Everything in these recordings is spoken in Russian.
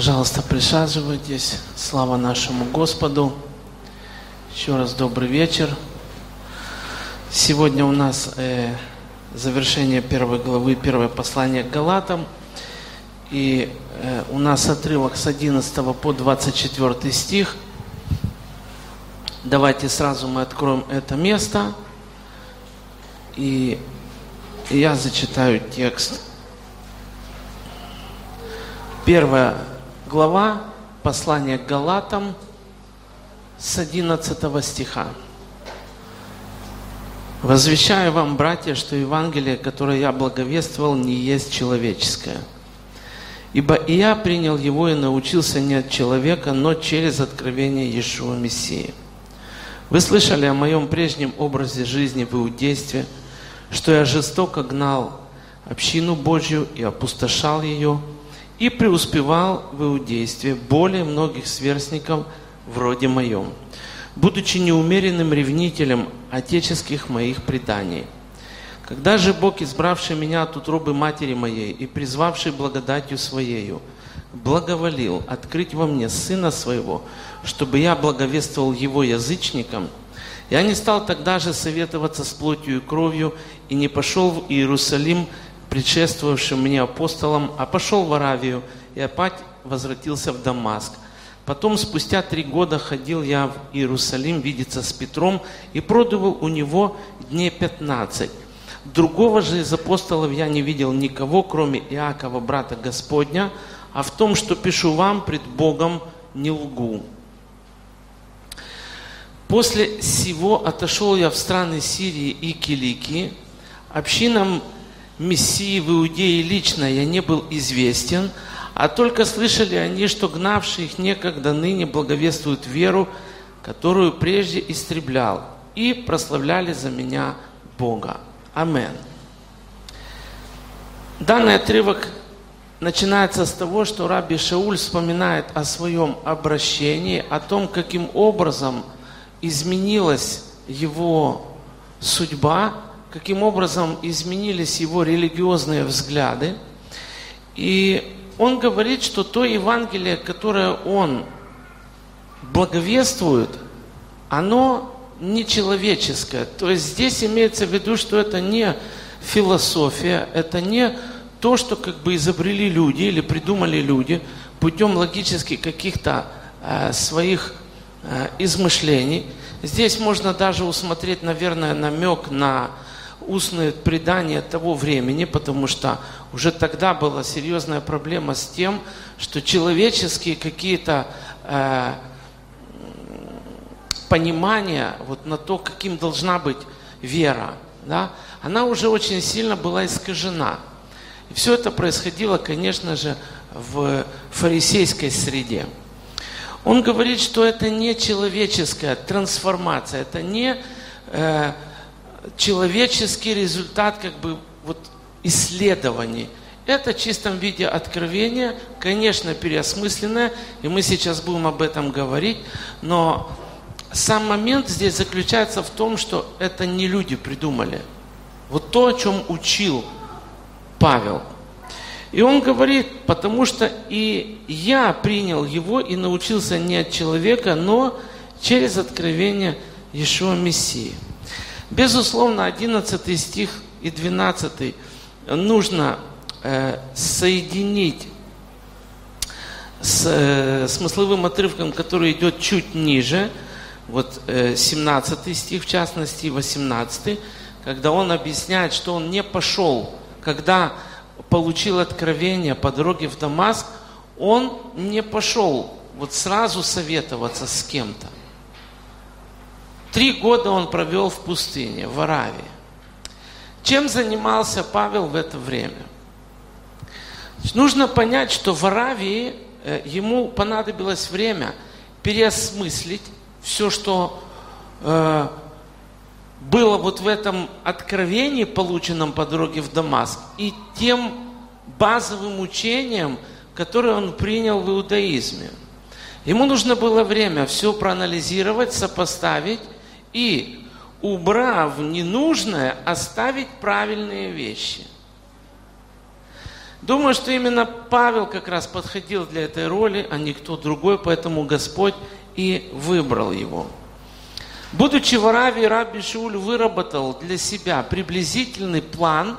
Пожалуйста, присаживайтесь. Слава нашему Господу. Еще раз добрый вечер. Сегодня у нас э, завершение первой главы, первое послание к Галатам. И э, у нас отрывок с 11 по 24 стих. Давайте сразу мы откроем это место. И я зачитаю текст. Первая глава послания к Галатам с 11 стиха. «Возвещаю вам, братья, что Евангелие, которое я благовествовал, не есть человеческое. Ибо и я принял его и научился не от человека, но через откровение Иешуа Мессии. Вы слышали о моем прежнем образе жизни в иудействе, что я жестоко гнал общину Божью и опустошал ее, и преуспевал в иудействе более многих сверстников вроде моем, будучи неумеренным ревнителем отеческих моих преданий. Когда же Бог, избравший меня от утробы матери моей и призвавший благодатью Своею, благоволил открыть во мне Сына Своего, чтобы я благовествовал Его язычникам, я не стал тогда же советоваться с плотью и кровью и не пошел в Иерусалим предшествовавшим мне апостолом, а пошел в Аравию и опять возвратился в Дамаск. Потом, спустя три года, ходил я в Иерусалим видеться с Петром и продавал у него дней пятнадцать. Другого же из апостолов я не видел никого, кроме Иакова, брата Господня, а в том, что пишу вам пред Богом, не лгу. После сего отошел я в страны Сирии и Киликии, общинам Мессии в Иудее лично я не был известен, а только слышали они, что гнавшие их некогда ныне благовествуют веру, которую прежде истреблял, и прославляли за меня Бога. Амен. Данный отрывок начинается с того, что Раби Шауль вспоминает о своем обращении, о том, каким образом изменилась его судьба, каким образом изменились его религиозные взгляды. И он говорит, что то Евангелие, которое он благовествует, оно не человеческое. То есть здесь имеется в виду, что это не философия, это не то, что как бы изобрели люди или придумали люди путем логически каких-то э, своих э, измышлений. Здесь можно даже усмотреть, наверное, намек на устные предания того времени, потому что уже тогда была серьезная проблема с тем, что человеческие какие-то э, понимания вот на то, каким должна быть вера, да, она уже очень сильно была искажена. И все это происходило, конечно же, в фарисейской среде. Он говорит, что это не человеческая трансформация, это не э, человеческий результат как бы вот исследований. Это в чистом виде откровение, конечно, переосмысленное, и мы сейчас будем об этом говорить, но сам момент здесь заключается в том, что это не люди придумали. Вот то, о чем учил Павел. И он говорит, потому что и я принял его и научился не от человека, но через откровение Иешуа Мессии. Безусловно, 11 стих и 12 нужно э, соединить с э, смысловым отрывком, который идет чуть ниже, вот э, 17 стих в частности, 18, когда он объясняет, что он не пошел, когда получил откровение по дороге в Дамаск, он не пошел вот сразу советоваться с кем-то. Три года он провел в пустыне, в Аравии. Чем занимался Павел в это время? Нужно понять, что в Аравии э, ему понадобилось время переосмыслить все, что э, было вот в этом откровении, полученном по дороге в Дамаск, и тем базовым учением, которое он принял в иудаизме. Ему нужно было время все проанализировать, сопоставить и, убрав ненужное, оставить правильные вещи. Думаю, что именно Павел как раз подходил для этой роли, а не кто другой, поэтому Господь и выбрал его. Будучи в Аравии, Раби Шиуль выработал для себя приблизительный план,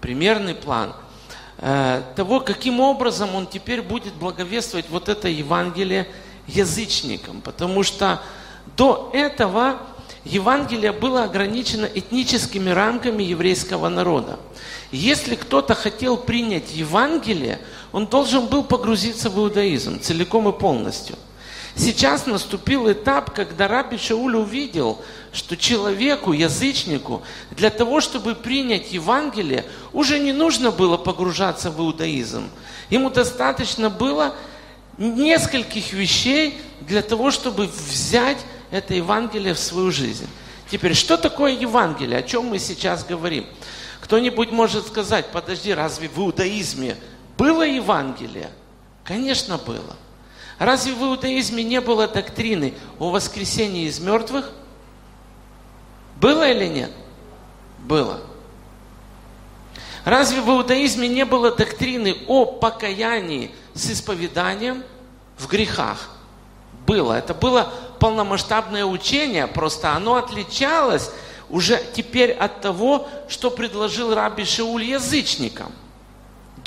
примерный план э, того, каким образом он теперь будет благовествовать вот это Евангелие язычникам. Потому что до этого Евангелие было ограничено этническими рамками еврейского народа. Если кто-то хотел принять Евангелие, он должен был погрузиться в иудаизм целиком и полностью – Сейчас наступил этап, когда Раби Шауль увидел, что человеку, язычнику, для того, чтобы принять Евангелие, уже не нужно было погружаться в иудаизм. Ему достаточно было нескольких вещей для того, чтобы взять это Евангелие в свою жизнь. Теперь, что такое Евангелие? О чем мы сейчас говорим? Кто-нибудь может сказать, подожди, разве в иудаизме было Евангелие? Конечно, было. Разве в иудаизме не было доктрины о воскресении из мертвых? Было или нет? Было. Разве в иудаизме не было доктрины о покаянии с исповеданием в грехах? Было. Это было полномасштабное учение, просто оно отличалось уже теперь от того, что предложил Раби Шиуль язычникам –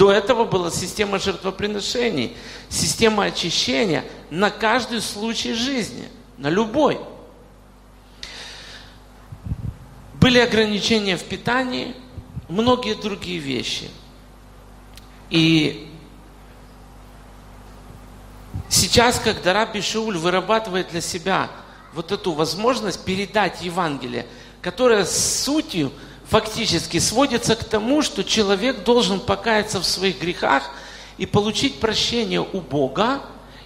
до этого была система жертвоприношений, система очищения на каждый случай жизни, на любой. Были ограничения в питании, многие другие вещи. И сейчас, когда Раби Шауль вырабатывает для себя вот эту возможность передать Евангелие, которое с сутью фактически сводится к тому, что человек должен покаяться в своих грехах и получить прощение у Бога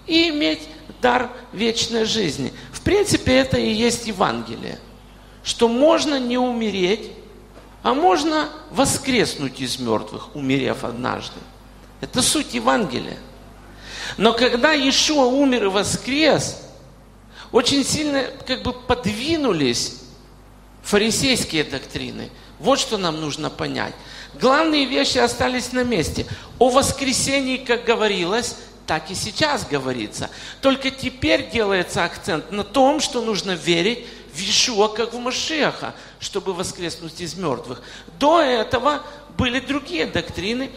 и иметь дар вечной жизни. В принципе, это и есть Евангелие. Что можно не умереть, а можно воскреснуть из мертвых, умерев однажды. Это суть Евангелия. Но когда Иешуа умер и воскрес, очень сильно как бы подвинулись фарисейские доктрины – вот что нам нужно понять. Главные вещи остались на месте. О воскресении, как говорилось, так и сейчас говорится. Только теперь делается акцент на том, что нужно верить в Ишуа, как в Машеха, чтобы воскреснуть из мертвых. До этого были другие доктрины,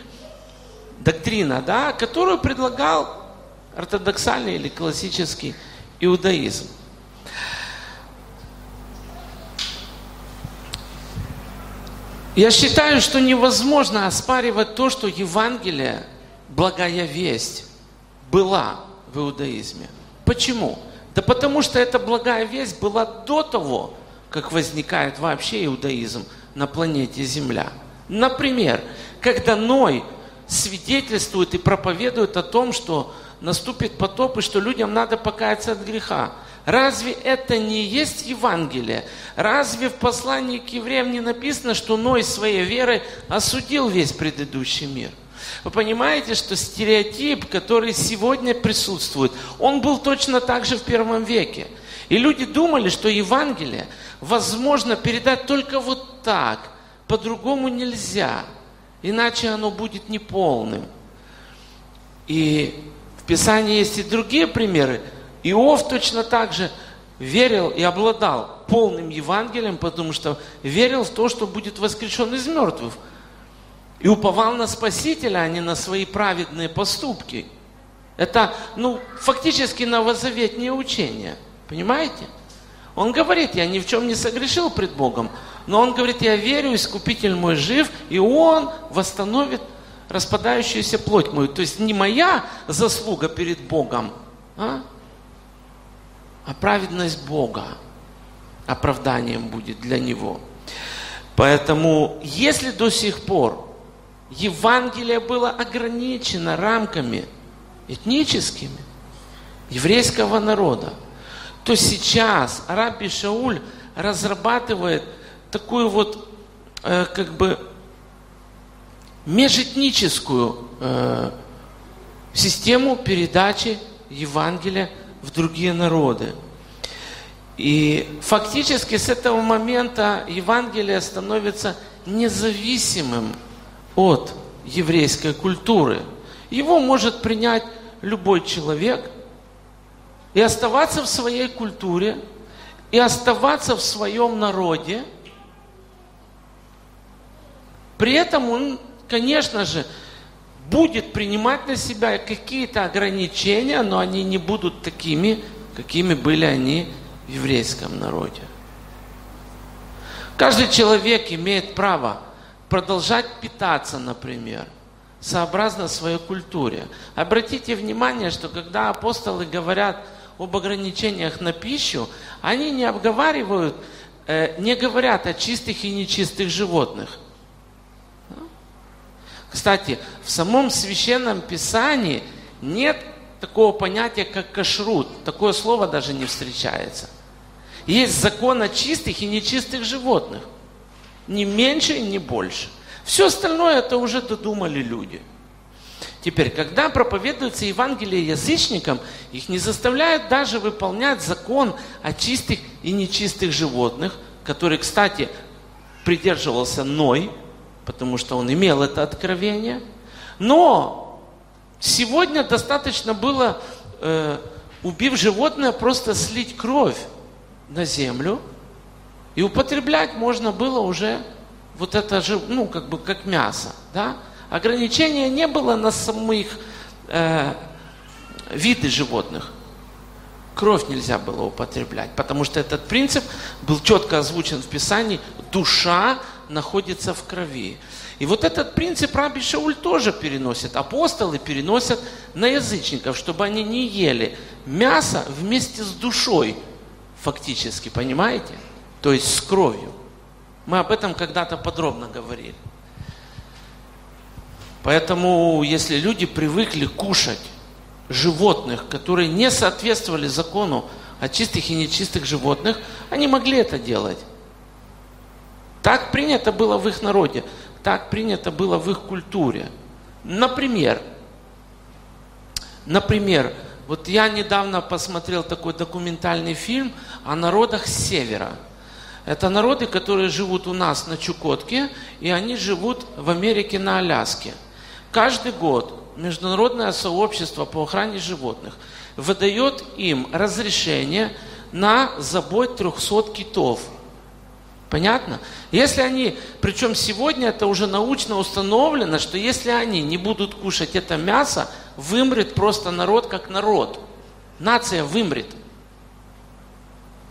доктрина, да, которую предлагал ортодоксальный или классический иудаизм. Я считаю, что невозможно оспаривать то, что Евангелие, благая весть, была в иудаизме. Почему? Да потому что эта благая весть была до того, как возникает вообще иудаизм на планете Земля. Например, когда Ной свидетельствует и проповедует о том, что наступит потоп и что людям надо покаяться от греха. Разве это не есть Евангелие? Разве в послании к евреям не написано, что Ной своей верой осудил весь предыдущий мир? Вы понимаете, что стереотип, который сегодня присутствует, он был точно так же в первом веке. И люди думали, что Евангелие возможно передать только вот так, по-другому нельзя, иначе оно будет неполным. И в Писании есть и другие примеры, Иов точно так же верил и обладал полным Евангелием, потому что верил в то, что будет воскрешен из мертвых. И уповал на Спасителя, а не на свои праведные поступки. Это, ну, фактически новозаветнее учение. Понимаете? Он говорит, я ни в чем не согрешил пред Богом, но он говорит, я верю, Искупитель мой жив, и он восстановит распадающуюся плоть мою. То есть не моя заслуга перед Богом, а? а праведность Бога оправданием будет для него. Поэтому, если до сих пор Евангелие было ограничено рамками этническими еврейского народа, то сейчас Раби Шауль разрабатывает такую вот э, как бы межэтническую э, систему передачи Евангелия в другие народы. И фактически с этого момента Евангелие становится независимым от еврейской культуры. Его может принять любой человек и оставаться в своей культуре, и оставаться в своем народе. При этом он, конечно же, будет принимать на себя какие-то ограничения, но они не будут такими, какими были они в еврейском народе. Каждый человек имеет право продолжать питаться, например, сообразно своей культуре. Обратите внимание, что когда апостолы говорят об ограничениях на пищу, они не обговаривают, э, не говорят о чистых и нечистых животных. Кстати, в самом священном писании нет такого понятия, как кашрут. Такое слово даже не встречается. Есть закон о чистых и нечистых животных. Ни меньше и не больше. Все остальное это уже додумали люди. Теперь, когда проповедуется Евангелие язычникам, их не заставляют даже выполнять закон о чистых и нечистых животных, который, кстати, придерживался Ной, потому что он имел это откровение. Но сегодня достаточно было, э, убив животное, просто слить кровь на землю, и употреблять можно было уже вот это же, ну, как бы как мясо, да? Ограничения не было на самых э, виды животных. Кровь нельзя было употреблять, потому что этот принцип был четко озвучен в Писании. Душа находится в крови. И вот этот принцип Раби Шауль тоже переносит. Апостолы переносят на язычников, чтобы они не ели мясо вместе с душой, фактически, понимаете? То есть с кровью. Мы об этом когда-то подробно говорили. Поэтому, если люди привыкли кушать животных, которые не соответствовали закону о чистых и нечистых животных, они могли это делать. Так принято было в их народе, так принято было в их культуре. Например, например, вот я недавно посмотрел такой документальный фильм о народах севера. Это народы, которые живут у нас на Чукотке, и они живут в Америке на Аляске. Каждый год Международное сообщество по охране животных выдает им разрешение на забой 300 китов – Понятно? Если они, причем сегодня это уже научно установлено, что если они не будут кушать это мясо, вымрет просто народ как народ. Нация вымрет.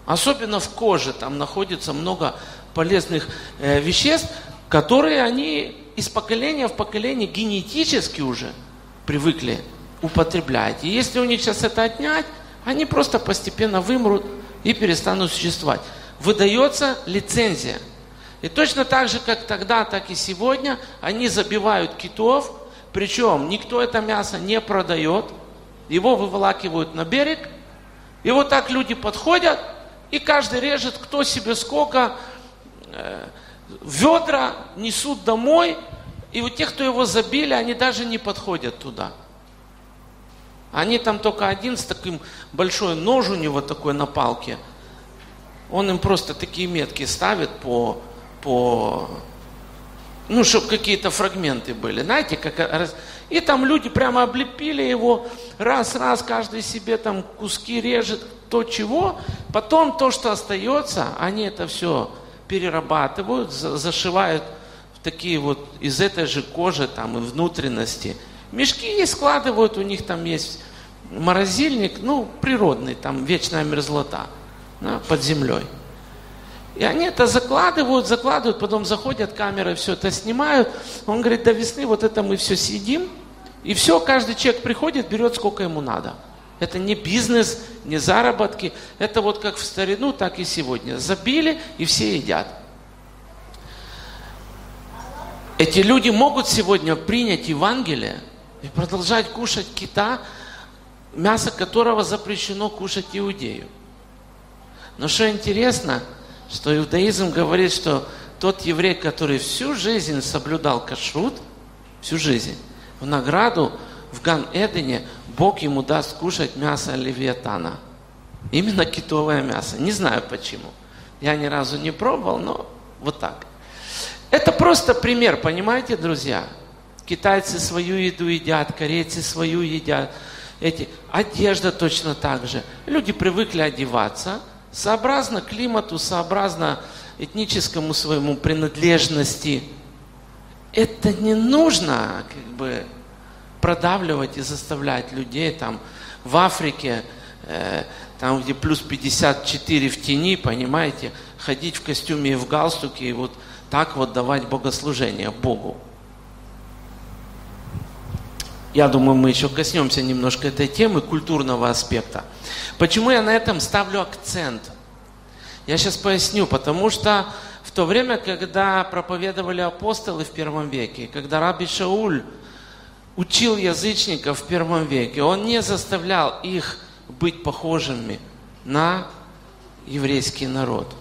Особенно в коже там находится много полезных э, веществ, которые они из поколения в поколение генетически уже привыкли употреблять. И если у них сейчас это отнять, они просто постепенно вымрут и перестанут существовать выдается лицензия. И точно так же, как тогда, так и сегодня, они забивают китов, причем никто это мясо не продает, его выволакивают на берег, и вот так люди подходят, и каждый режет, кто себе сколько, э, ведра несут домой, и вот те, кто его забили, они даже не подходят туда. Они там только один с таким большой нож у него такой на палке – он им просто такие метки ставит по, по ну, чтобы какие-то фрагменты были, знаете, как и там люди прямо облепили его, раз-раз каждый себе там куски режет, то чего, потом то, что остается, они это все перерабатывают, зашивают в такие вот из этой же кожи там и внутренности. Мешки и складывают, у них там есть морозильник, ну, природный, там вечная мерзлота под землей. И они это закладывают, закладывают, потом заходят камеры, все это снимают. Он говорит, до весны вот это мы все съедим, и все, каждый человек приходит, берет сколько ему надо. Это не бизнес, не заработки. Это вот как в старину, так и сегодня. Забили и все едят. Эти люди могут сегодня принять Евангелие и продолжать кушать кита, мясо которого запрещено кушать иудею. Но что интересно, что иудаизм говорит, что тот еврей, который всю жизнь соблюдал кашрут, всю жизнь, в награду в Ган-Эдене Бог ему даст кушать мясо левиатана. Именно китовое мясо. Не знаю почему. Я ни разу не пробовал, но вот так. Это просто пример, понимаете, друзья? Китайцы свою еду едят, корейцы свою едят. Эти. Одежда точно так же. Люди привыкли одеваться сообразно климату, сообразно этническому своему принадлежности. Это не нужно как бы продавливать и заставлять людей там в Африке, э, там где плюс 54 в тени, понимаете, ходить в костюме и в галстуке и вот так вот давать богослужение Богу. Я думаю, мы еще коснемся немножко этой темы культурного аспекта. Почему я на этом ставлю акцент? Я сейчас поясню, потому что в то время, когда проповедовали апостолы в первом веке, когда Раби Шауль учил язычников в первом веке, он не заставлял их быть похожими на еврейский народ.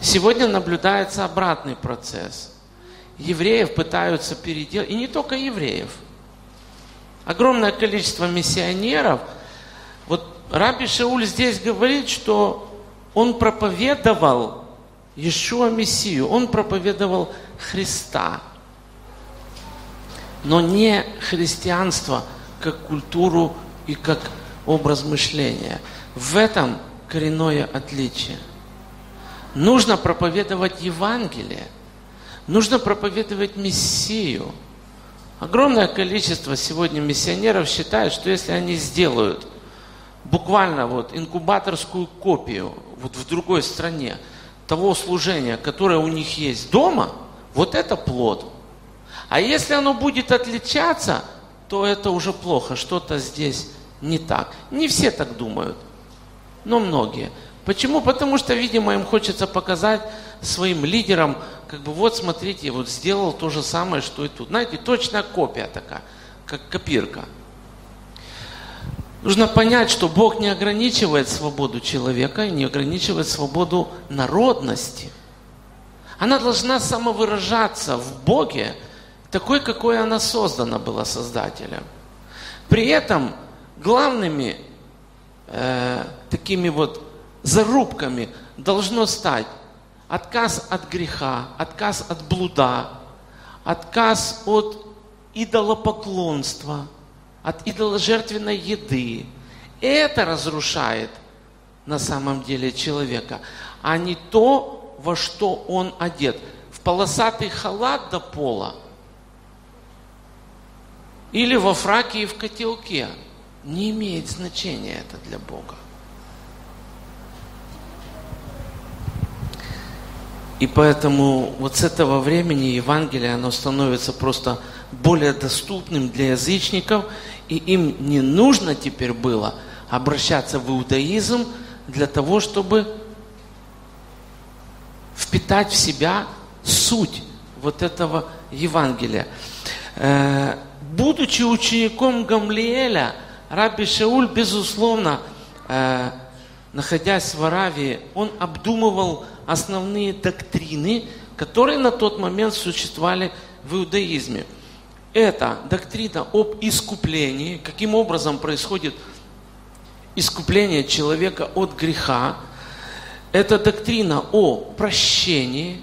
Сегодня наблюдается обратный процесс – евреев пытаются переделать, и не только евреев. Огромное количество миссионеров. Вот Раби Шауль здесь говорит, что он проповедовал Иешуа Мессию, он проповедовал Христа, но не христианство как культуру и как образ мышления. В этом коренное отличие. Нужно проповедовать Евангелие – Нужно проповедовать Мессию. Огромное количество сегодня миссионеров считают, что если они сделают буквально вот инкубаторскую копию вот в другой стране того служения, которое у них есть дома, вот это плод. А если оно будет отличаться, то это уже плохо, что-то здесь не так. Не все так думают, но многие. Почему? Потому что, видимо, им хочется показать своим лидерам, как бы вот смотрите, вот сделал то же самое, что и тут. Знаете, точная копия такая, как копирка. Нужно понять, что Бог не ограничивает свободу человека и не ограничивает свободу народности. Она должна самовыражаться в Боге, такой, какой она создана была Создателем. При этом главными э, такими вот зарубками должно стать отказ от греха, отказ от блуда, отказ от идолопоклонства, от идоложертвенной еды. Это разрушает на самом деле человека, а не то, во что он одет. В полосатый халат до пола или во фраке и в котелке. Не имеет значения это для Бога. И поэтому вот с этого времени Евангелие, оно становится просто более доступным для язычников, и им не нужно теперь было обращаться в иудаизм для того, чтобы впитать в себя суть вот этого Евангелия. Э, будучи учеником Гамлиэля, Раби Шауль, безусловно, э, находясь в Аравии, он обдумывал основные доктрины, которые на тот момент существовали в иудаизме. Это доктрина об искуплении, каким образом происходит искупление человека от греха. Это доктрина о прощении.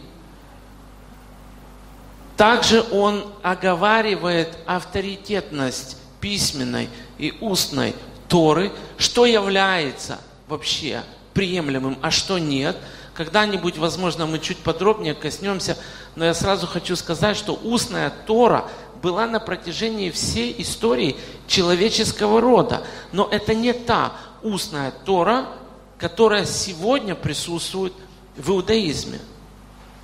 Также он оговаривает авторитетность письменной и устной Торы, что является вообще приемлемым, а что нет – когда-нибудь, возможно, мы чуть подробнее коснемся, но я сразу хочу сказать, что устная Тора была на протяжении всей истории человеческого рода. Но это не та устная Тора, которая сегодня присутствует в иудаизме.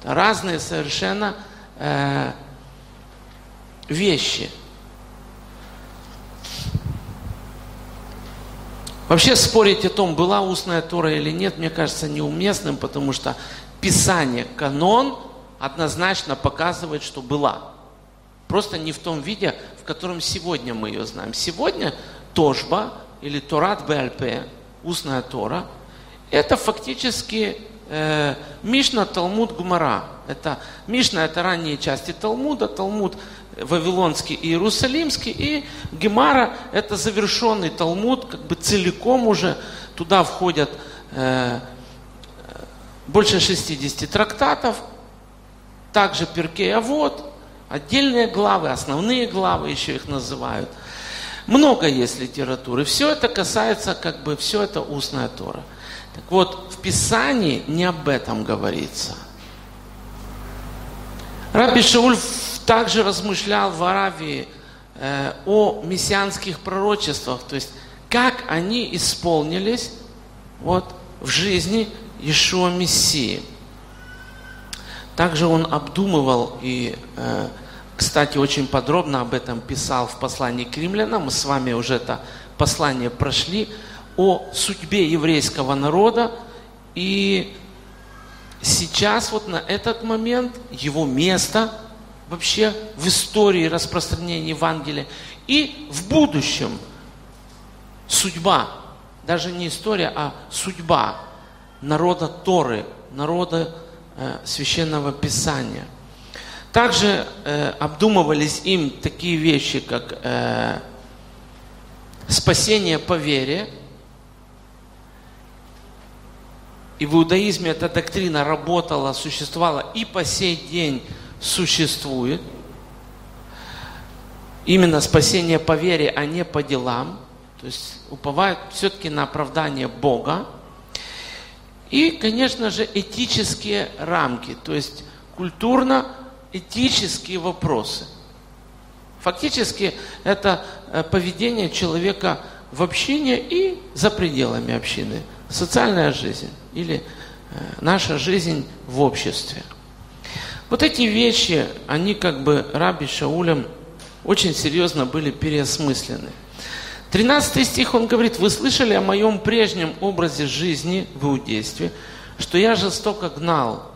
Разные совершенно э, вещи. Вообще спорить о том, была устная Тора или нет, мне кажется неуместным, потому что Писание, канон, однозначно показывает, что была. Просто не в том виде, в котором сегодня мы ее знаем. Сегодня Тожба или Торат БЛП, устная Тора, это фактически э, Мишна, Талмуд, Гумара. Это Мишна это ранние части Талмуда, Талмуд Вавилонский и Иерусалимский, и Гемара – это завершенный Талмуд, как бы целиком уже туда входят э, больше 60 трактатов, также Перкея Вот Отдельные главы, основные главы еще их называют. Много есть литературы. Все это касается, как бы, все это устная Тора. Так вот, в Писании не об этом говорится. Раби Шауль также размышлял в Аравии э, о мессианских пророчествах, то есть как они исполнились вот, в жизни Иешуа Мессии. Также он обдумывал и, э, кстати, очень подробно об этом писал в послании к римлянам. Мы с вами уже это послание прошли о судьбе еврейского народа. И сейчас вот на этот момент его место вообще в истории распространения Евангелия и в будущем судьба, даже не история, а судьба народа Торы, народа Э, священного Писания. Также э, обдумывались им такие вещи, как э, спасение по вере. И в иудаизме эта доктрина работала, существовала и по сей день существует. Именно спасение по вере, а не по делам. То есть уповают все-таки на оправдание Бога. И, конечно же, этические рамки, то есть культурно-этические вопросы. Фактически это э, поведение человека в общине и за пределами общины. Социальная жизнь или э, наша жизнь в обществе. Вот эти вещи, они как бы Раби Шаулем очень серьезно были переосмыслены. 13 стих он говорит, вы слышали о моем прежнем образе жизни в иудействе, что я жестоко гнал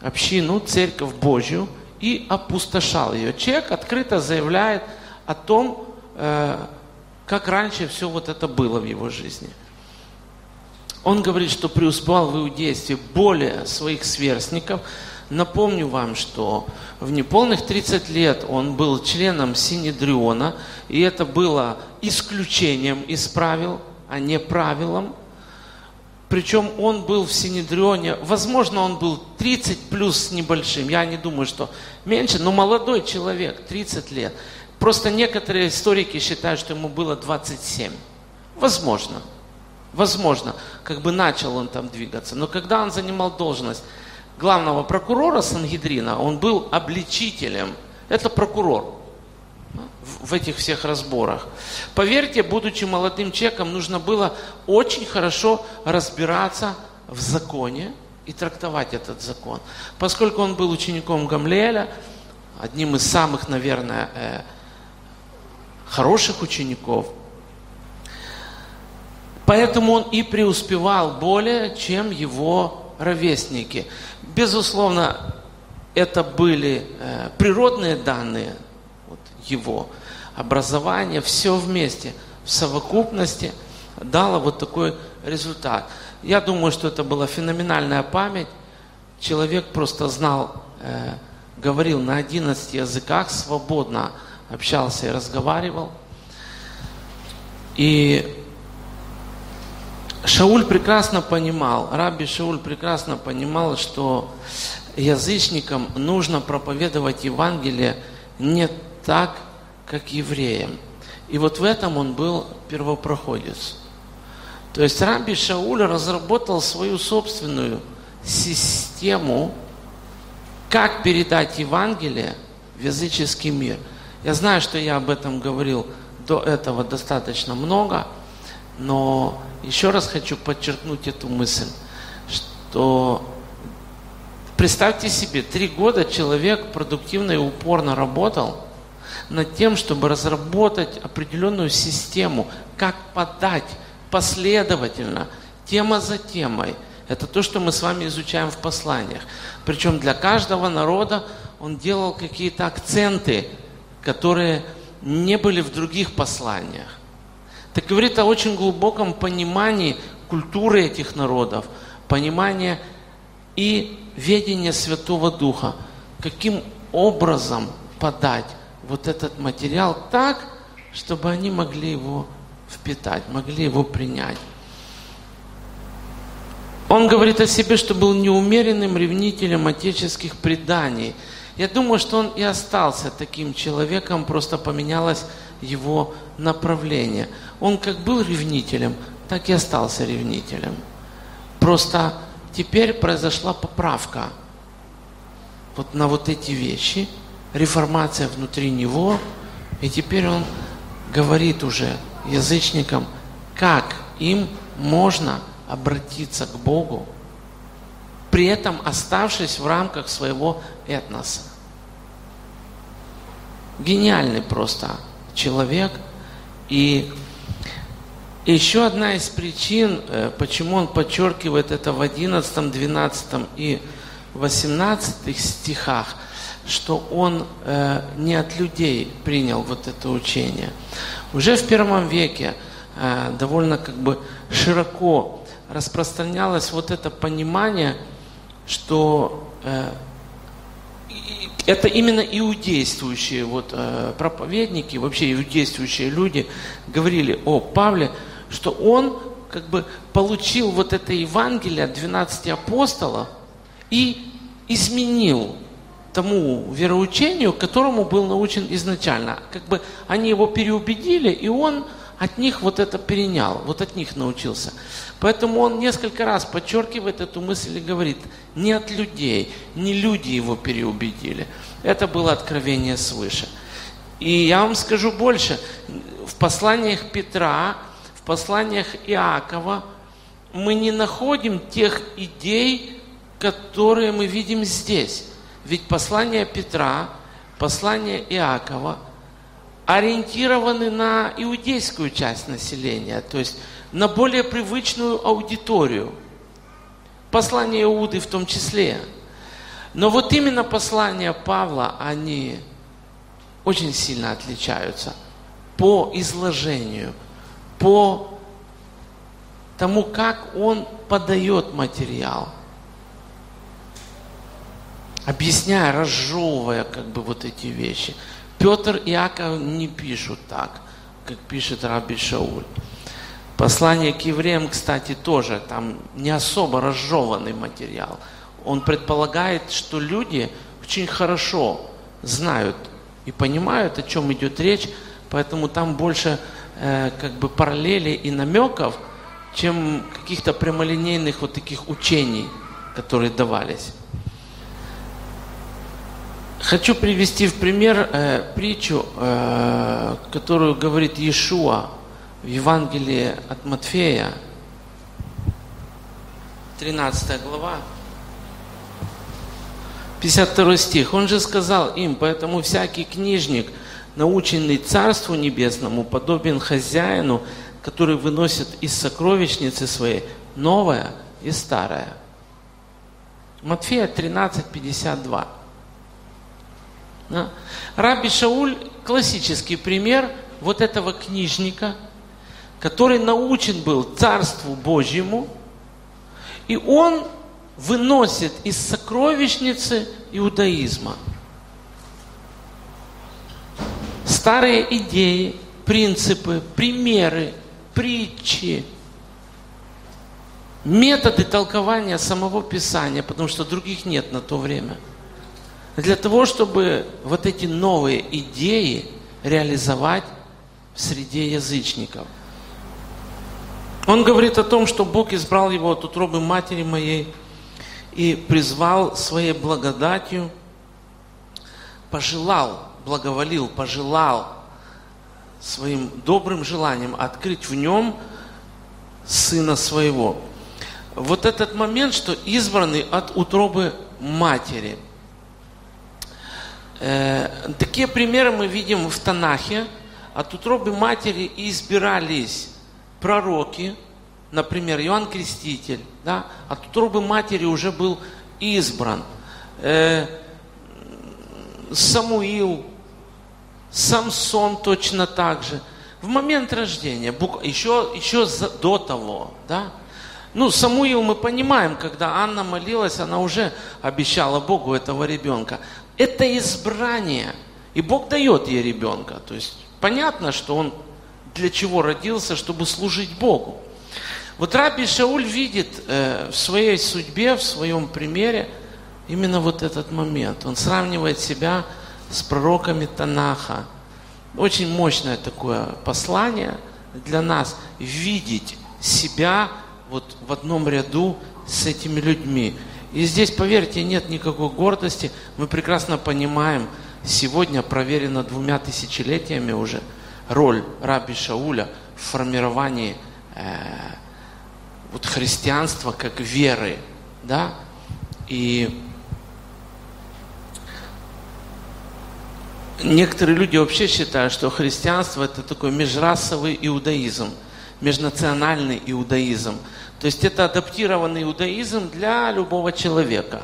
общину, церковь Божью и опустошал ее. Человек открыто заявляет о том, э, как раньше все вот это было в его жизни. Он говорит, что преуспевал в иудействе более своих сверстников. Напомню вам, что в неполных 30 лет он был членом Синедриона, и это было исключением из правил, а не правилом. Причем он был в Синедрионе, возможно, он был 30 плюс с небольшим, я не думаю, что меньше, но молодой человек, 30 лет. Просто некоторые историки считают, что ему было 27. Возможно. Возможно, как бы начал он там двигаться. Но когда он занимал должность главного прокурора Сангидрина, он был обличителем. Это прокурор в этих всех разборах. Поверьте, будучи молодым человеком, нужно было очень хорошо разбираться в законе и трактовать этот закон. Поскольку он был учеником Гамлеля, одним из самых, наверное, э, хороших учеников, поэтому он и преуспевал более, чем его ровесники. Безусловно, это были э, природные данные вот, его образования, все вместе, в совокупности дало вот такой результат. Я думаю, что это была феноменальная память. Человек просто знал, э, говорил на 11 языках, свободно общался и разговаривал. И Шауль прекрасно понимал, Раби Шауль прекрасно понимал, что язычникам нужно проповедовать Евангелие не так, как евреям. И вот в этом он был первопроходец. То есть Раби Шауль разработал свою собственную систему, как передать Евангелие в языческий мир. Я знаю, что я об этом говорил до этого достаточно много, но еще раз хочу подчеркнуть эту мысль, что представьте себе, три года человек продуктивно и упорно работал над тем, чтобы разработать определенную систему, как подать последовательно, тема за темой. Это то, что мы с вами изучаем в посланиях. Причем для каждого народа он делал какие-то акценты, которые не были в других посланиях. Это говорит о очень глубоком понимании культуры этих народов, понимания и ведения Святого Духа, каким образом подать вот этот материал так, чтобы они могли его впитать, могли его принять. Он говорит о себе, что был неумеренным ревнителем отеческих преданий. Я думаю, что он и остался таким человеком, просто поменялось его направление. Он как был ревнителем, так и остался ревнителем. Просто теперь произошла поправка вот на вот эти вещи, реформация внутри него, и теперь он говорит уже язычникам, как им можно обратиться к Богу, при этом оставшись в рамках своего этноса. Гениальный просто человек. И еще одна из причин, э, почему он подчеркивает это в 11, 12 и 18 стихах, что он э, не от людей принял вот это учение. Уже в первом веке э, довольно как бы широко распространялось вот это понимание – что э, это именно иудействующие вот, э, проповедники, вообще иудействующие люди говорили о Павле, что он как бы получил вот это Евангелие от 12 апостолов и изменил тому вероучению, которому был научен изначально. Как бы они его переубедили, и он от них вот это перенял, вот от них научился. Поэтому он несколько раз подчеркивает эту мысль и говорит, не от людей, не люди его переубедили. Это было откровение свыше. И я вам скажу больше, в посланиях Петра, в посланиях Иакова мы не находим тех идей, которые мы видим здесь. Ведь послание Петра, послание Иакова – ориентированы на иудейскую часть населения, то есть на более привычную аудиторию. Послание Иуды в том числе. Но вот именно послания Павла, они очень сильно отличаются по изложению, по тому, как он подает материал, объясняя, разжевывая как бы вот эти вещи – Петр и Иаков не пишут так, как пишет Раби Шауль. Послание к евреям, кстати, тоже там не особо разжеванный материал. Он предполагает, что люди очень хорошо знают и понимают, о чем идет речь, поэтому там больше э, как бы параллелей и намеков, чем каких-то прямолинейных вот таких учений, которые давались. Хочу привести в пример э, притчу, э, которую говорит Иешуа в Евангелии от Матфея, 13 глава, 52 стих. Он же сказал им, поэтому всякий книжник, наученный Царству Небесному, подобен хозяину, который выносит из сокровищницы своей новое и старое. Матфея 13, 52. Да? Раби Шауль классический пример вот этого книжника, который научен был Царству Божьему, и он выносит из сокровищницы иудаизма старые идеи, принципы, примеры, притчи, методы толкования самого Писания, потому что других нет на то время – для того, чтобы вот эти новые идеи реализовать в среде язычников. Он говорит о том, что Бог избрал его от утробы матери моей и призвал своей благодатью, пожелал, благоволил, пожелал своим добрым желанием открыть в нем сына своего. Вот этот момент, что избранный от утробы матери – такие примеры мы видим в Танахе. От утробы матери избирались пророки, например, Иоанн Креститель, да, от утробы матери уже был избран. Э, Самуил, Самсон точно так же. В момент рождения, еще, еще до того, да, ну, Самуил мы понимаем, когда Анна молилась, она уже обещала Богу этого ребенка. Это избрание. И Бог дает ей ребенка. То есть понятно, что он для чего родился, чтобы служить Богу. Вот Раби Шауль видит э, в своей судьбе, в своем примере именно вот этот момент. Он сравнивает себя с пророками Танаха. Очень мощное такое послание для нас видеть себя вот в одном ряду с этими людьми. И здесь, поверьте, нет никакой гордости. Мы прекрасно понимаем, сегодня проверено двумя тысячелетиями уже роль раби Шауля в формировании э, вот христианства как веры, да, и некоторые люди вообще считают, что христианство это такой межрасовый иудаизм, межнациональный иудаизм. То есть это адаптированный иудаизм для любого человека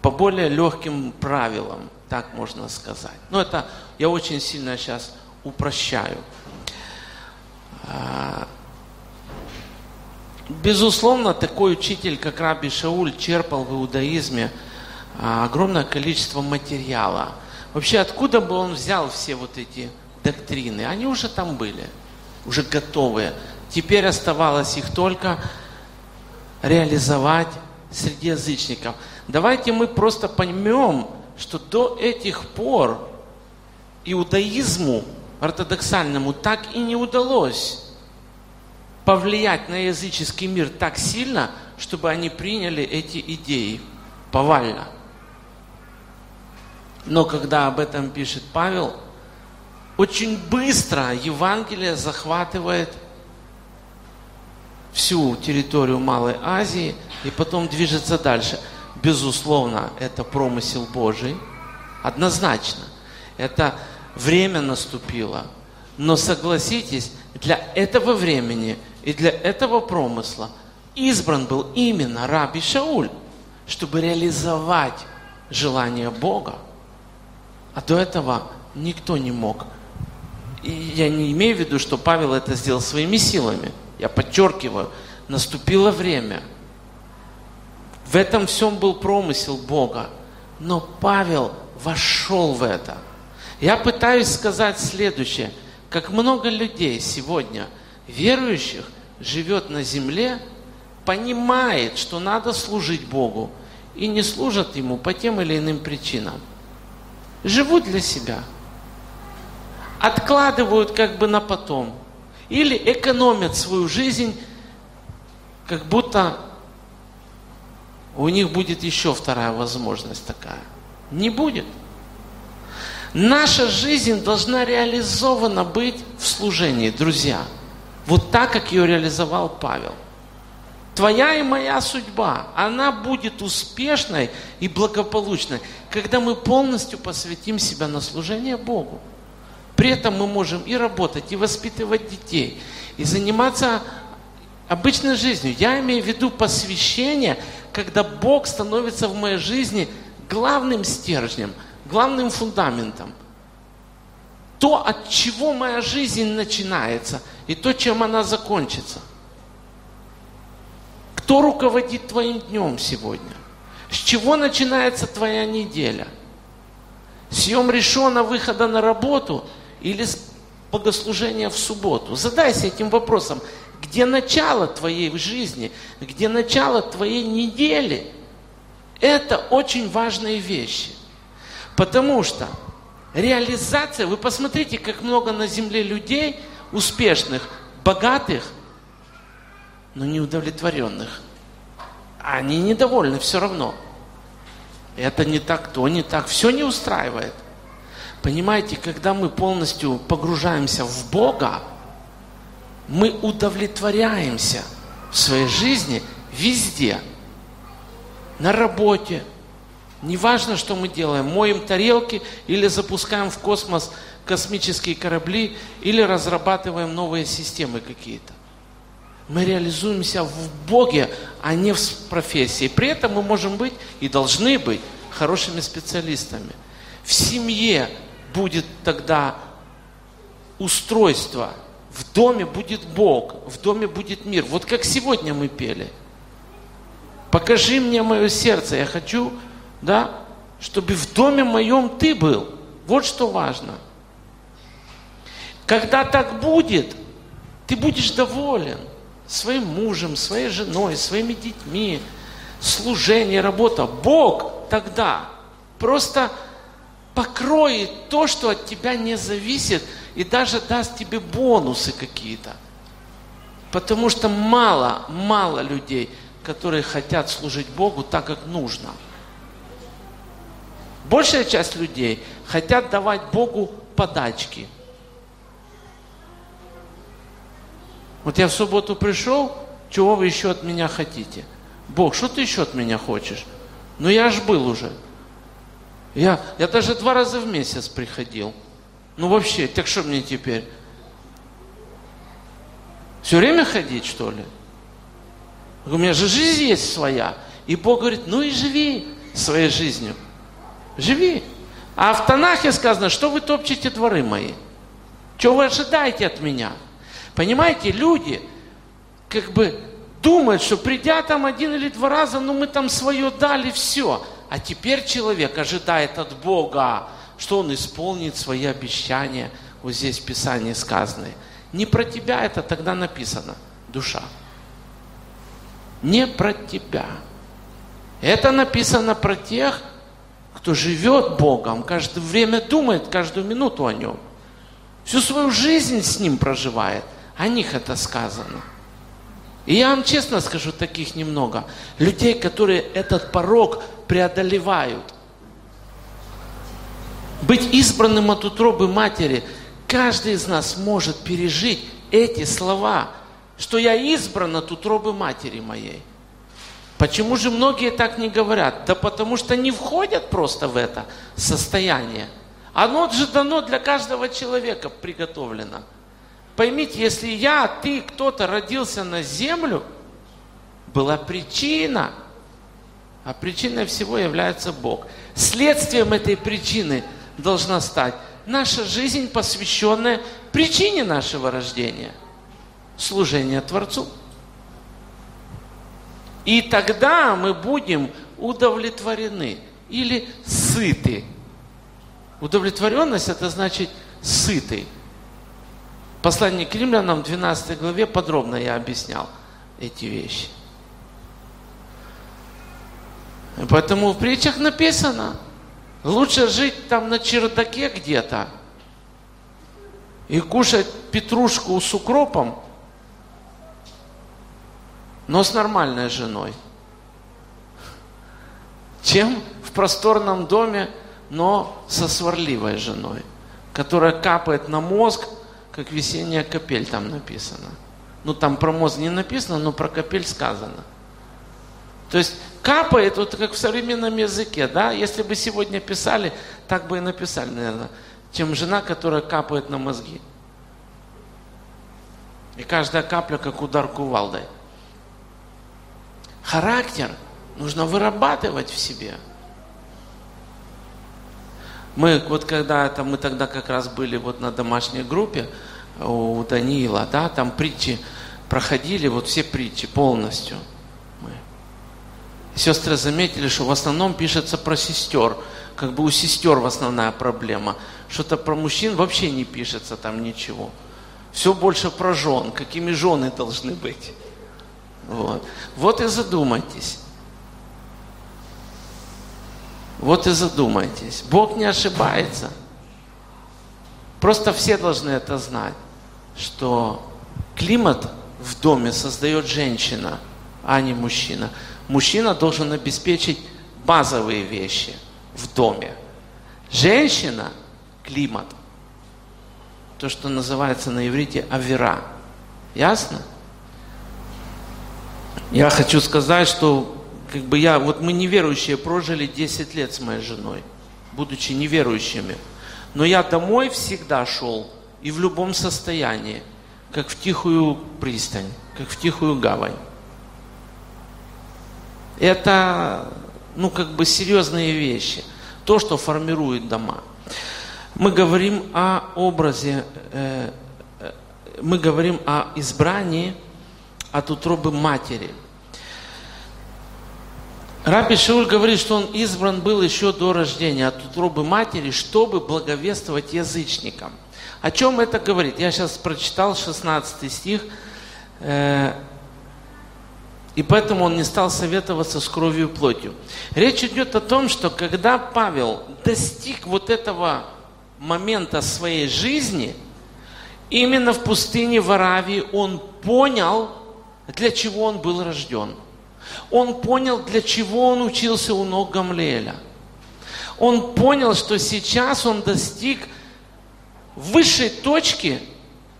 по более легким правилам, так можно сказать. Но это я очень сильно сейчас упрощаю. А, безусловно, такой учитель, как Раби Шауль, черпал в иудаизме а, огромное количество материала. Вообще, откуда бы он взял все вот эти доктрины? Они уже там были, уже готовые. Теперь оставалось их только реализовать среди язычников. Давайте мы просто поймем, что до этих пор иудаизму ортодоксальному так и не удалось повлиять на языческий мир так сильно, чтобы они приняли эти идеи повально. Но когда об этом пишет Павел, очень быстро Евангелие захватывает всю территорию Малой Азии и потом движется дальше. Безусловно, это промысел Божий, однозначно. Это время наступило. Но согласитесь, для этого времени и для этого промысла избран был именно Раби Шауль, чтобы реализовать желание Бога. А до этого никто не мог. И я не имею в виду, что Павел это сделал своими силами – я подчеркиваю, наступило время. В этом всем был промысел Бога. Но Павел вошел в это. Я пытаюсь сказать следующее. Как много людей сегодня, верующих, живет на земле, понимает, что надо служить Богу, и не служат Ему по тем или иным причинам. Живут для себя. Откладывают как бы на потом – или экономят свою жизнь, как будто у них будет еще вторая возможность такая. Не будет. Наша жизнь должна реализована быть в служении, друзья. Вот так, как ее реализовал Павел. Твоя и моя судьба, она будет успешной и благополучной, когда мы полностью посвятим себя на служение Богу. При этом мы можем и работать, и воспитывать детей, и заниматься обычной жизнью. Я имею в виду посвящение, когда Бог становится в моей жизни главным стержнем, главным фундаментом. То, от чего моя жизнь начинается, и то, чем она закончится. Кто руководит твоим днем сегодня? С чего начинается твоя неделя? Съем решено выхода на работу – или богослужения в субботу. Задайся этим вопросом, где начало твоей жизни, где начало твоей недели. Это очень важные вещи. Потому что реализация, вы посмотрите, как много на земле людей, успешных, богатых, но неудовлетворенных. Они недовольны все равно. Это не так, то не так. Все не устраивает. Понимаете, когда мы полностью погружаемся в Бога, мы удовлетворяемся в своей жизни везде. На работе. Неважно, что мы делаем. Моем тарелки или запускаем в космос космические корабли или разрабатываем новые системы какие-то. Мы реализуемся в Боге, а не в профессии. При этом мы можем быть и должны быть хорошими специалистами. В семье будет тогда устройство, в доме будет Бог, в доме будет мир. Вот как сегодня мы пели. Покажи мне мое сердце, я хочу, да, чтобы в доме моем ты был. Вот что важно. Когда так будет, ты будешь доволен своим мужем, своей женой, своими детьми, служение, работа. Бог тогда просто покроет то, что от тебя не зависит, и даже даст тебе бонусы какие-то. Потому что мало, мало людей, которые хотят служить Богу так, как нужно. Большая часть людей хотят давать Богу подачки. Вот я в субботу пришел, чего вы еще от меня хотите? Бог, что ты еще от меня хочешь? Ну я ж был уже. Я, я даже два раза в месяц приходил. Ну вообще, так что мне теперь? Все время ходить, что ли? У меня же жизнь есть своя. И Бог говорит, ну и живи своей жизнью. Живи. А в Танахе сказано, что вы топчете дворы мои? Что вы ожидаете от меня? Понимаете, люди как бы думают, что придя там один или два раза, ну мы там свое дали, все. А теперь человек ожидает от Бога, что он исполнит свои обещания. Вот здесь в Писании сказаны. Не про тебя это тогда написано, душа. Не про тебя. Это написано про тех, кто живет Богом, каждое время думает, каждую минуту о Нем. Всю свою жизнь с Ним проживает. О них это сказано. И я вам честно скажу, таких немного. Людей, которые этот порог преодолевают. Быть избранным от утробы матери, каждый из нас может пережить эти слова, что я избран от утробы матери моей. Почему же многие так не говорят? Да потому что не входят просто в это состояние. Оно же дано для каждого человека приготовлено. Поймите, если я, ты, кто-то родился на землю, была причина, а причиной всего является Бог. Следствием этой причины должна стать наша жизнь, посвященная причине нашего рождения – служение Творцу. И тогда мы будем удовлетворены или сыты. Удовлетворенность – это значит сытый. Послание к римлянам, 12 главе, подробно я объяснял эти вещи. Поэтому в притчах написано, лучше жить там на чердаке где-то и кушать петрушку с укропом, но с нормальной женой, чем в просторном доме, но со сварливой женой, которая капает на мозг, как весенняя капель там написано. Ну там про мозг не написано, но про капель сказано. То есть капает, вот как в современном языке, да, если бы сегодня писали, так бы и написали, наверное, чем жена, которая капает на мозги. И каждая капля как удар кувалдой. Характер нужно вырабатывать в себе. Мы вот когда это, мы тогда как раз были вот на домашней группе у Даниила, да, там притчи проходили, вот все притчи полностью. Сестры заметили, что в основном пишется про сестер, как бы у сестер в основная проблема. Что-то про мужчин вообще не пишется там ничего. Все больше про жен, какими жены должны быть. Вот. вот и задумайтесь. Вот и задумайтесь. Бог не ошибается. Просто все должны это знать, что климат в доме создает женщина, а не мужчина. Мужчина должен обеспечить базовые вещи в доме. Женщина – климат. То, что называется на иврите авера. Ясно? Я хочу сказать, что как бы я, вот мы неверующие прожили 10 лет с моей женой, будучи неверующими. Но я домой всегда шел и в любом состоянии, как в тихую пристань, как в тихую гавань. Это, ну, как бы серьезные вещи. То, что формирует дома. Мы говорим о образе, э, э, мы говорим о избрании – от утробы матери. Раби Шауль говорит, что он избран был еще до рождения от утробы матери, чтобы благовествовать язычникам. О чем это говорит? Я сейчас прочитал 16 стих. И поэтому он не стал советоваться с кровью и плотью. Речь идет о том, что когда Павел достиг вот этого момента своей жизни, именно в пустыне в Аравии он понял, для чего он был рожден. Он понял, для чего он учился у ног Гамлеля. Он понял, что сейчас он достиг высшей точки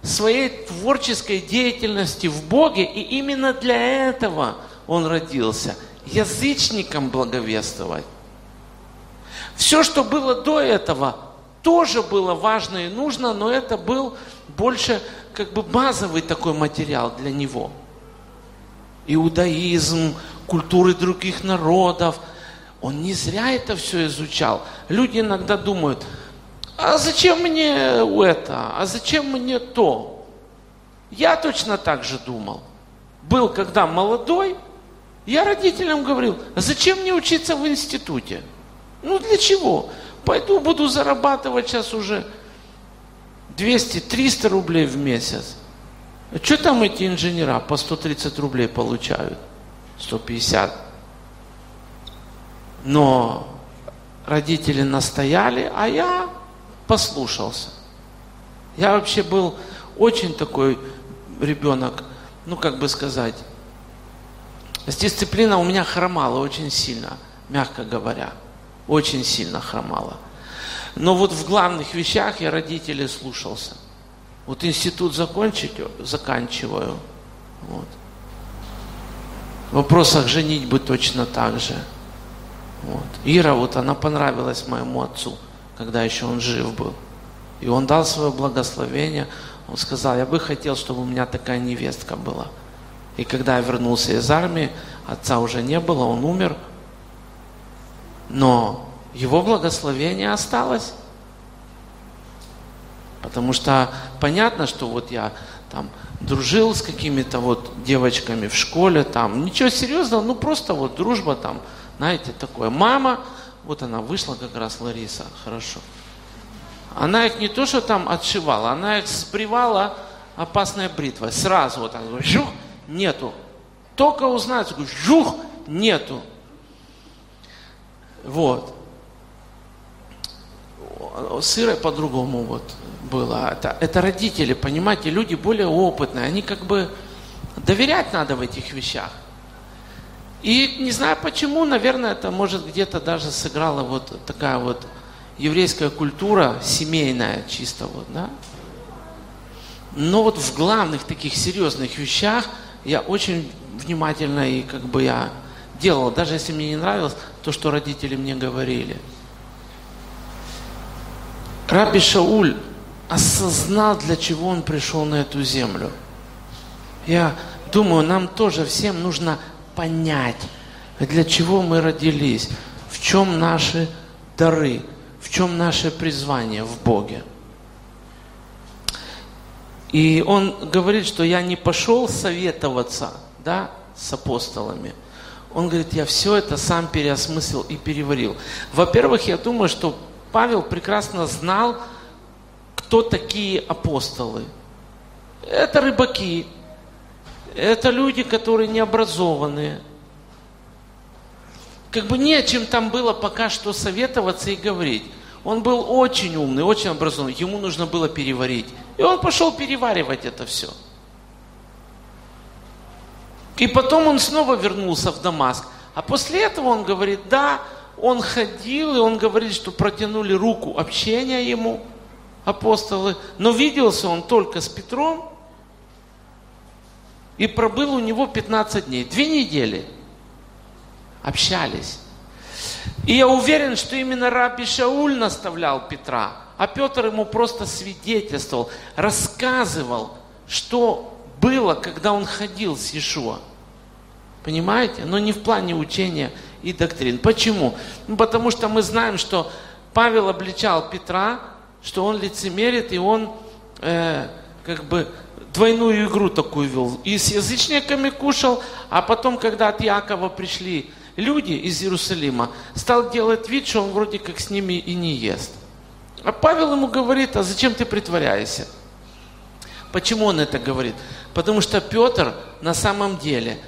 своей творческой деятельности в Боге, и именно для этого он родился. Язычникам благовествовать. Все, что было до этого, тоже было важно и нужно, но это был больше как бы базовый такой материал для него. Иудаизм, культуры других народов. Он не зря это все изучал. Люди иногда думают, а зачем мне это, а зачем мне то? Я точно так же думал. Был когда молодой, я родителям говорил, зачем мне учиться в институте? Ну для чего? Пойду буду зарабатывать сейчас уже 200-300 рублей в месяц. А что там эти инженера по 130 рублей получают? 150. Но родители настояли, а я послушался. Я вообще был очень такой ребенок, ну как бы сказать, дисциплина у меня хромала очень сильно, мягко говоря. Очень сильно хромала. Но вот в главных вещах я родителей слушался. Вот институт закончить, заканчиваю. Вот. В вопросах женитьбы точно так же. Вот. Ира, вот она понравилась моему отцу когда еще он жив был. И он дал свое благословение. Он сказал, я бы хотел, чтобы у меня такая невестка была. И когда я вернулся из армии, отца уже не было, он умер. Но его благословение осталось. Потому что понятно, что вот я там дружил с какими-то вот девочками в школе, там ничего серьезного, ну просто вот дружба там, знаете, такое. Мама вот она вышла как раз, Лариса, хорошо. Она их не то, что там отшивала, она их спривала опасной бритвой. Сразу вот так, жух, нету. Только узнать, жух, нету. Вот. С по-другому вот было. Это, это родители, понимаете, люди более опытные. Они как бы доверять надо в этих вещах. И не знаю почему, наверное, это может где-то даже сыграла вот такая вот еврейская культура, семейная чисто вот, да. Но вот в главных таких серьезных вещах я очень внимательно и как бы я делал, даже если мне не нравилось то, что родители мне говорили. Раби Шауль осознал, для чего он пришел на эту землю. Я думаю, нам тоже всем нужно понять, для чего мы родились, в чем наши дары, в чем наше призвание в Боге. И он говорит, что я не пошел советоваться да, с апостолами. Он говорит, я все это сам переосмыслил и переварил. Во-первых, я думаю, что Павел прекрасно знал, кто такие апостолы. Это рыбаки, это люди, которые необразованные. Как бы не о чем там было пока что советоваться и говорить. Он был очень умный, очень образованный. Ему нужно было переварить. И он пошел переваривать это все. И потом он снова вернулся в Дамаск. А после этого он говорит, да, он ходил, и он говорит, что протянули руку общения ему, апостолы, но виделся он только с Петром и пробыл у него 15 дней. Две недели общались. И я уверен, что именно Раби Шауль наставлял Петра, а Петр ему просто свидетельствовал, рассказывал, что было, когда он ходил с Иешуа. Понимаете? Но не в плане учения и доктрин. Почему? Ну, потому что мы знаем, что Павел обличал Петра, что он лицемерит, и он э, как бы двойную игру такую вел. И с язычниками кушал, а потом, когда от Якова пришли люди из Иерусалима, стал делать вид, что он вроде как с ними и не ест. А Павел ему говорит, а зачем ты притворяешься? Почему он это говорит? Потому что Петр на самом деле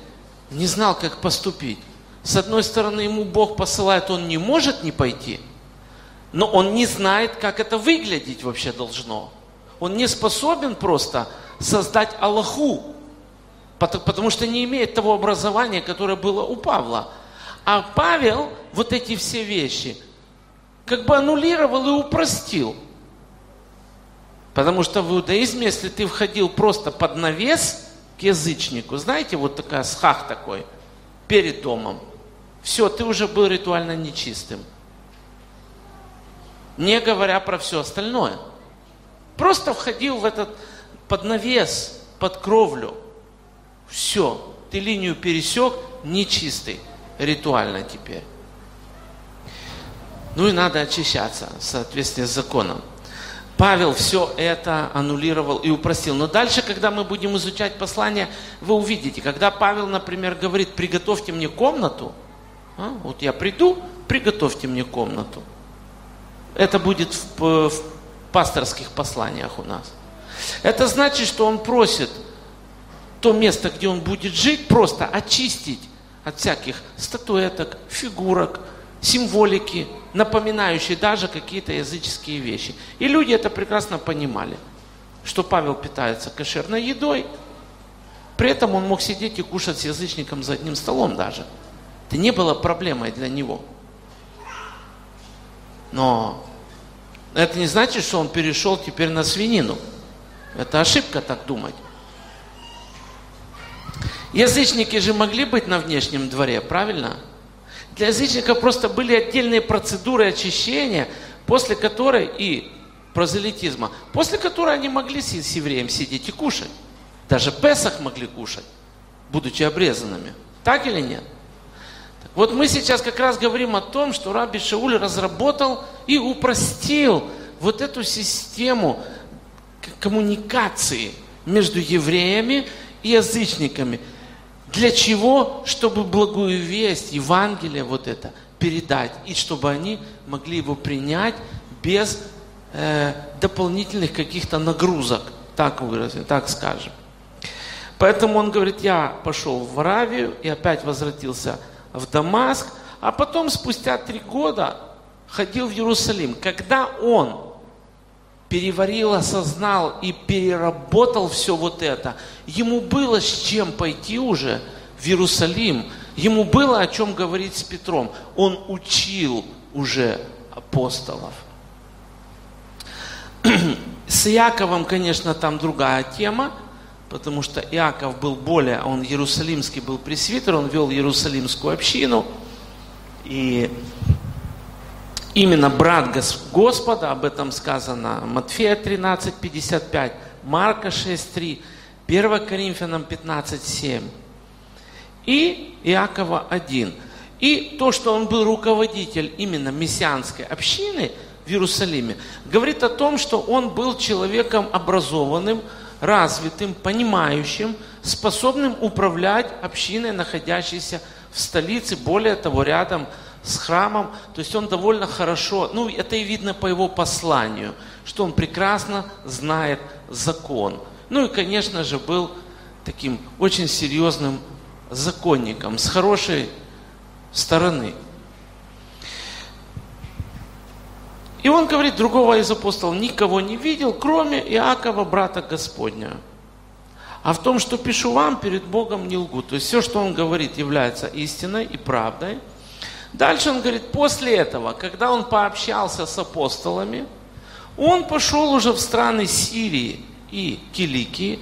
не знал, как поступить. С одной стороны, ему Бог посылает, он не может не пойти, но он не знает, как это выглядеть вообще должно. Он не способен просто создать Аллаху, потому что не имеет того образования, которое было у Павла. А Павел вот эти все вещи как бы аннулировал и упростил. Потому что в иудаизме, если ты входил просто под навес к язычнику, знаете, вот такая схах такой, перед домом, все, ты уже был ритуально нечистым. Не говоря про все остальное. Просто входил в этот под навес, под кровлю. Все, ты линию пересек, нечистый ритуально теперь. Ну и надо очищаться в соответствии с законом. Павел все это аннулировал и упростил. Но дальше, когда мы будем изучать послание, вы увидите, когда Павел, например, говорит, приготовьте мне комнату, а, вот я приду, приготовьте мне комнату. Это будет в, в пасторских посланиях у нас. Это значит, что он просит то место, где он будет жить, просто очистить от всяких статуэток, фигурок, символики, напоминающие даже какие-то языческие вещи. И люди это прекрасно понимали, что Павел питается кошерной едой, при этом он мог сидеть и кушать с язычником за одним столом даже. Это не было проблемой для него. Но это не значит, что он перешел теперь на свинину. Это ошибка так думать. Язычники же могли быть на внешнем дворе, правильно? Для язычников просто были отдельные процедуры очищения, после которой и прозелитизма, после которой они могли с евреем сидеть и кушать. Даже Песах могли кушать, будучи обрезанными. Так или нет? Так вот мы сейчас как раз говорим о том, что Раби Шауль разработал и упростил вот эту систему коммуникации между евреями и язычниками – для чего? Чтобы благую весть, Евангелие вот это передать, и чтобы они могли его принять без э, дополнительных каких-то нагрузок, так выразим, так скажем. Поэтому он говорит, я пошел в Аравию и опять возвратился в Дамаск, а потом спустя три года ходил в Иерусалим. Когда он переварил, осознал и переработал все вот это. Ему было с чем пойти уже в Иерусалим. Ему было о чем говорить с Петром. Он учил уже апостолов. С Иаковом, конечно, там другая тема, потому что Иаков был более, он иерусалимский был пресвитер, он вел иерусалимскую общину. И именно брат Господа, об этом сказано Матфея 13, 55, Марка 6, 3, 1 Коринфянам 15, 7 и Иакова 1. И то, что он был руководитель именно мессианской общины в Иерусалиме, говорит о том, что он был человеком образованным, развитым, понимающим, способным управлять общиной, находящейся в столице, более того, рядом с с храмом, то есть он довольно хорошо, ну это и видно по его посланию, что он прекрасно знает закон. Ну и, конечно же, был таким очень серьезным законником, с хорошей стороны. И он говорит, другого из апостолов никого не видел, кроме Иакова, брата Господня. А в том, что пишу вам, перед Богом не лгу. То есть все, что он говорит, является истиной и правдой – Дальше он говорит, после этого, когда он пообщался с апостолами, он пошел уже в страны Сирии и Киликии.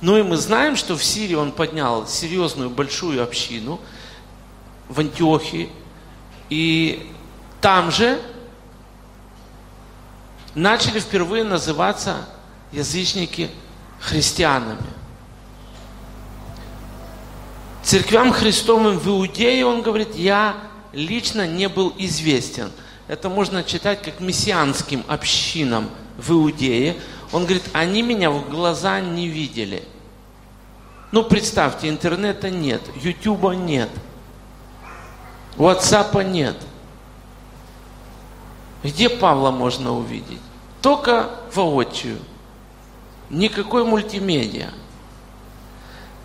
Ну и мы знаем, что в Сирии он поднял серьезную большую общину в Антиохии. И там же начали впервые называться язычники христианами. Церквям Христовым в Иудее он говорит, я лично не был известен. Это можно читать как мессианским общинам в Иудее. Он говорит, они меня в глаза не видели. Ну, представьте, интернета нет, ютуба нет, ватсапа нет. Где Павла можно увидеть? Только воочию. Никакой мультимедиа.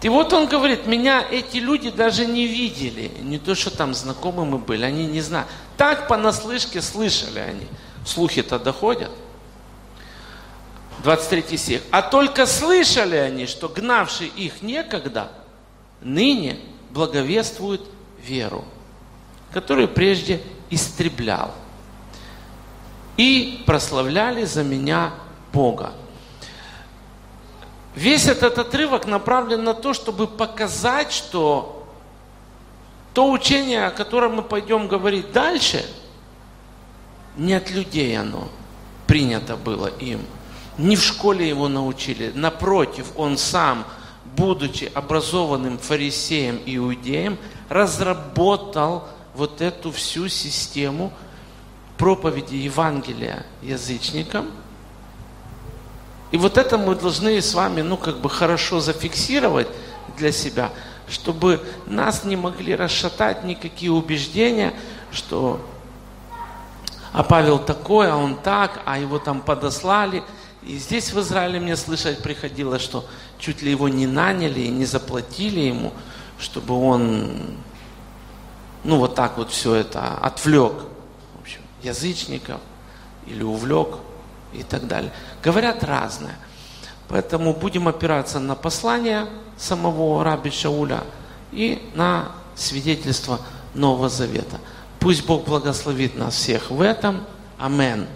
И вот он говорит, меня эти люди даже не видели. Не то, что там знакомы мы были, они не знают. Так понаслышке слышали они. Слухи-то доходят. 23 стих. А только слышали они, что гнавший их некогда, ныне благовествует веру, которую прежде истреблял. И прославляли за меня Бога. Весь этот отрывок направлен на то, чтобы показать, что то учение, о котором мы пойдем говорить дальше, не от людей оно принято было им. Не в школе его научили. Напротив, он сам, будучи образованным фарисеем иудеем, разработал вот эту всю систему проповеди Евангелия язычникам – и вот это мы должны с вами, ну, как бы хорошо зафиксировать для себя, чтобы нас не могли расшатать никакие убеждения, что а Павел такой, а он так, а его там подослали. И здесь в Израиле мне слышать приходилось, что чуть ли его не наняли и не заплатили ему, чтобы он, ну вот так вот все это отвлек, в общем, язычников или увлек и так далее. Говорят разное. Поэтому будем опираться на послание самого раби Шауля и на свидетельство Нового Завета. Пусть Бог благословит нас всех в этом. Аминь.